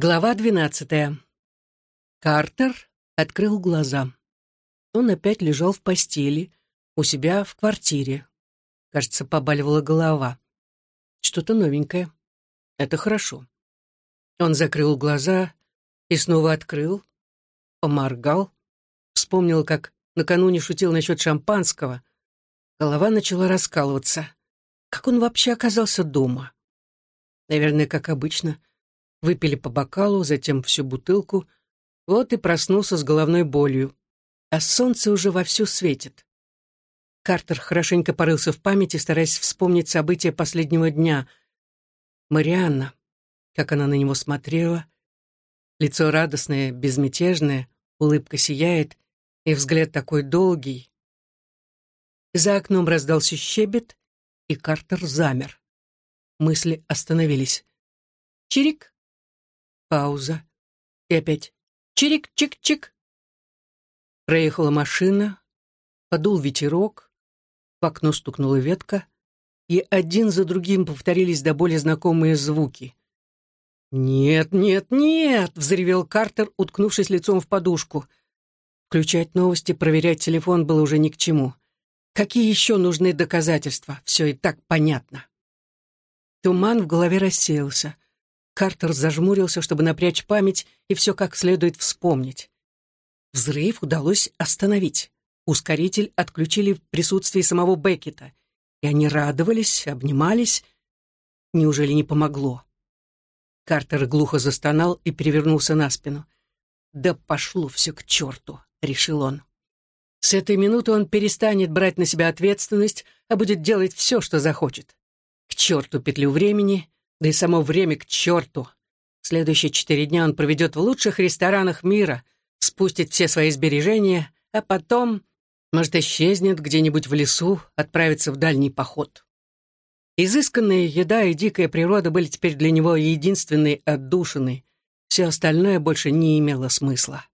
Глава двенадцатая. Картер открыл глаза. Он опять лежал в постели, у себя в квартире. Кажется, побаливала голова. Что-то новенькое. Это хорошо. Он закрыл глаза и снова открыл, поморгал, вспомнил, как накануне шутил насчет шампанского. Голова начала раскалываться. Как он вообще оказался дома? Наверное, как обычно. Выпили по бокалу, затем всю бутылку. Вот и проснулся с головной болью. А солнце уже вовсю светит. Картер хорошенько порылся в памяти, стараясь вспомнить события последнего дня. Марианна, как она на него смотрела. Лицо радостное, безмятежное, улыбка сияет, и взгляд такой долгий. За окном раздался щебет, и Картер замер. Мысли остановились. Чирик. Пауза. И опять чирик-чик-чик. Проехала машина, подул ветерок, в окно стукнула ветка, и один за другим повторились до боли знакомые звуки. «Нет, нет, нет!» — взревел Картер, уткнувшись лицом в подушку. Включать новости, проверять телефон было уже ни к чему. Какие еще нужны доказательства? Все и так понятно. Туман в голове рассеялся. Картер зажмурился, чтобы напрячь память и все как следует вспомнить. Взрыв удалось остановить. Ускоритель отключили в присутствии самого Беккета. И они радовались, обнимались. Неужели не помогло? Картер глухо застонал и перевернулся на спину. «Да пошло все к черту», — решил он. С этой минуты он перестанет брать на себя ответственность, а будет делать все, что захочет. К черту петлю времени, да и само время к черту. Следующие четыре дня он проведет в лучших ресторанах мира, спустит все свои сбережения, а потом, может, исчезнет где-нибудь в лесу, отправится в дальний поход. Изысканная еда и дикая природа были теперь для него единственной отдушиной. Все остальное больше не имело смысла.